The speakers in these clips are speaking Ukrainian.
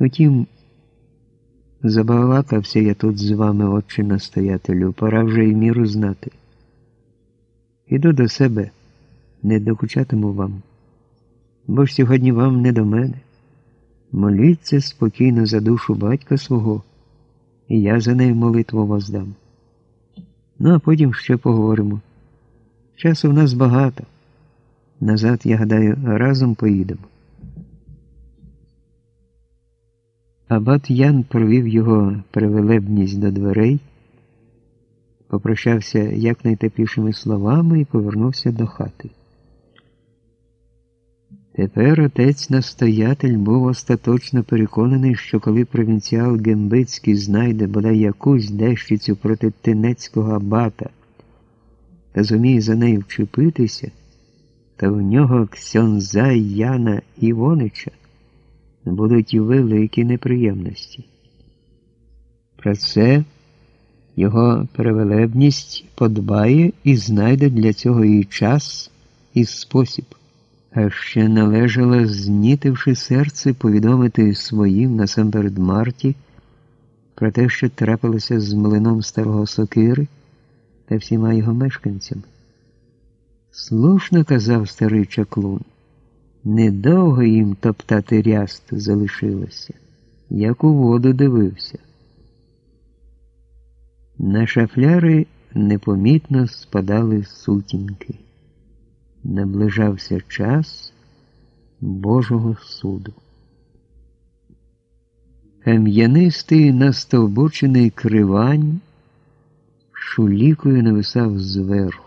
Утім, забалакався я тут з вами, отче настоятелю, пора вже й міру знати. Іду до себе, не докучатиму вам, бо ж сьогодні вам не до мене. Моліться спокійно за душу батька свого, і я за нею молитву воздам. Ну, а потім ще поговоримо. Часу в нас багато. Назад, я гадаю, разом поїдемо. Абат Ян провів його привелебність до дверей, попрощався якнайтеплішими словами і повернувся до хати. Тепер отець настоятель був остаточно переконаний, що коли провінціал Гембицький знайде бодай якусь дещицю проти тинецького абата та зуміє за нею вчепитися, то в нього Ксьонза Яна Івонича будуть великі неприємності. Про це його превелебність подбає і знайде для цього і час, і спосіб. А ще належало, знітивши серце, повідомити своїм насамперед Марті про те, що трапилося з млином старого сокири та всіма його мешканцями. Слушно казав старий чаклун, недовго їм топтати ряст залишилося, як у воду дивився. На шафляри непомітно спадали сутінки наближався час Божого суду. Кам'янистий настовбочений кривань шулікою нависав зверху,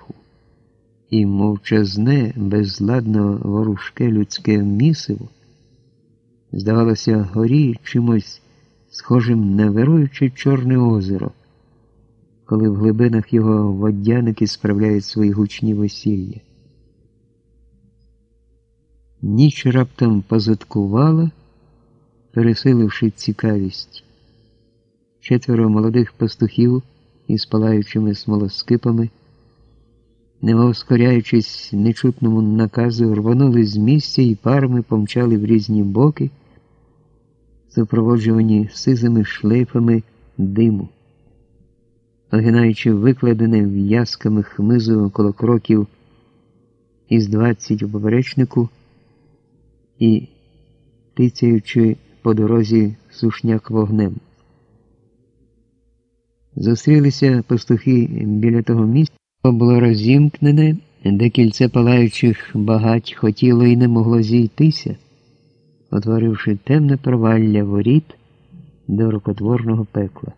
і мовчазне, безладно ворушке людське місиво, здавалося, горі чимось схожим на вируюче Чорне озеро, коли в глибинах його водяники справляють свої гучні весілля. Ніч раптом позадкувала, пересиливши цікавість. Четверо молодих пастухів із палаючими смолоскипами, немов скоряючись нечутному наказу, рванули з місця і парами помчали в різні боки, супроводжувані сизими шлейфами диму. Огинаючи викладене в'язками хмизу коло кроків із двадцять у поперечнику, і тицяючи по дорозі сушняк вогнем. Зустрілися пастухи біля того місця, було розімкнене, де кільце палаючих багать хотіло і не могло зійтися, отворивши темне провалля воріт до рукотворного пекла.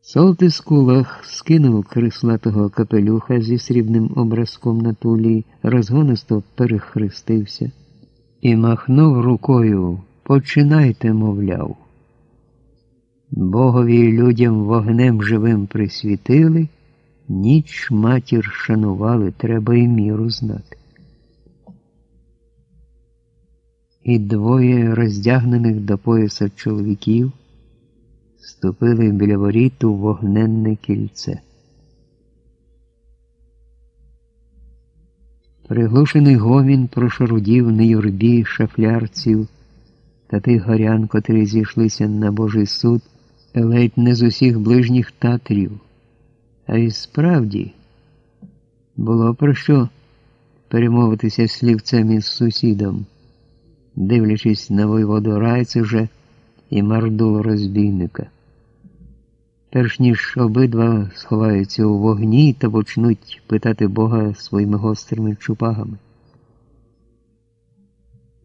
Солтис кулах скинув крислатого капелюха зі срібним образком на тулі, розгонисто перехрестився і махнув рукою Починайте, мовляв. Богові людям вогнем живим присвітили, ніч матір шанували, треба і міру знати. І двоє роздягнених до пояса чоловіків ступили біля воріт у вогненне кільце. Приглушений гомін прошарудів на юрбі шафлярців та тих горян, котрі зійшлися на Божий суд, ледь не з усіх ближніх татрів. А й справді було про що перемовитися слівцем із сусідом, дивлячись на воєводу Райцежа і мардулу розбійника перш ніж обидва сховаються у вогні та почнуть питати Бога своїми гострими чупагами.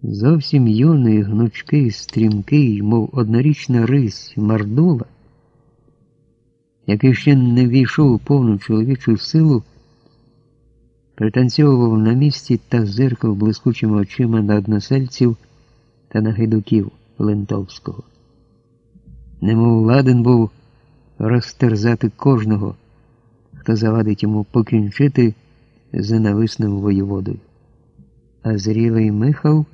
Зовсім юний, гнучкий, стрімкий, мов однорічна рись мардула, який ще не війшов у повну чоловічу силу, пританцьовував на місці та зиркав блискучими очима на односельців та на гайдуків Лентовського. Немов ладен був розтерзати кожного, хто завадить йому покінчити з ненависним воєводою. А зрілий Михал,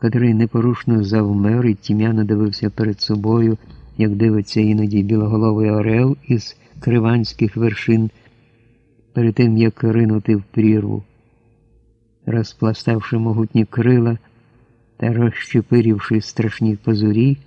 котрий непорушно завмер і тім'яно дивився перед собою, як дивиться іноді білоголовий орел із криванських вершин, перед тим як ринути в прірву, розпластавши могутні крила. та розщепирівши страшні позурі,